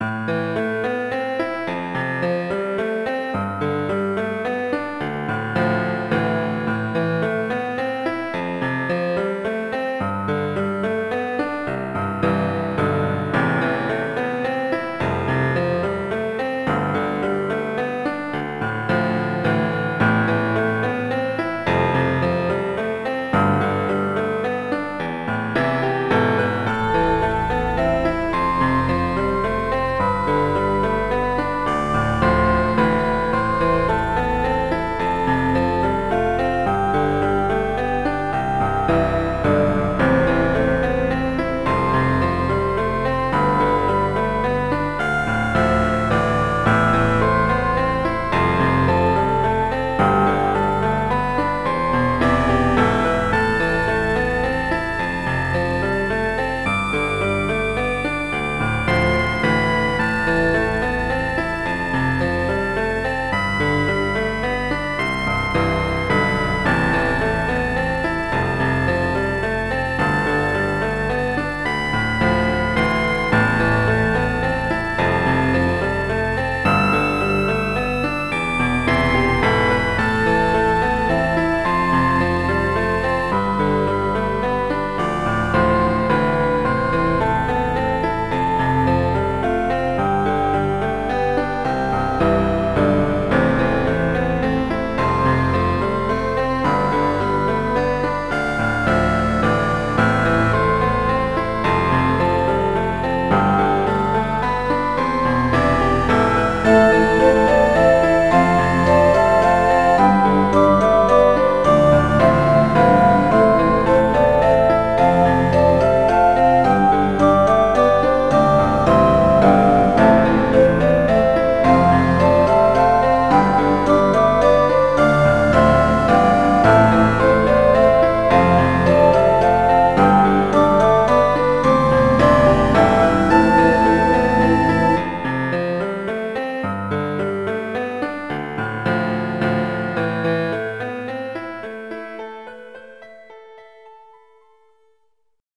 Música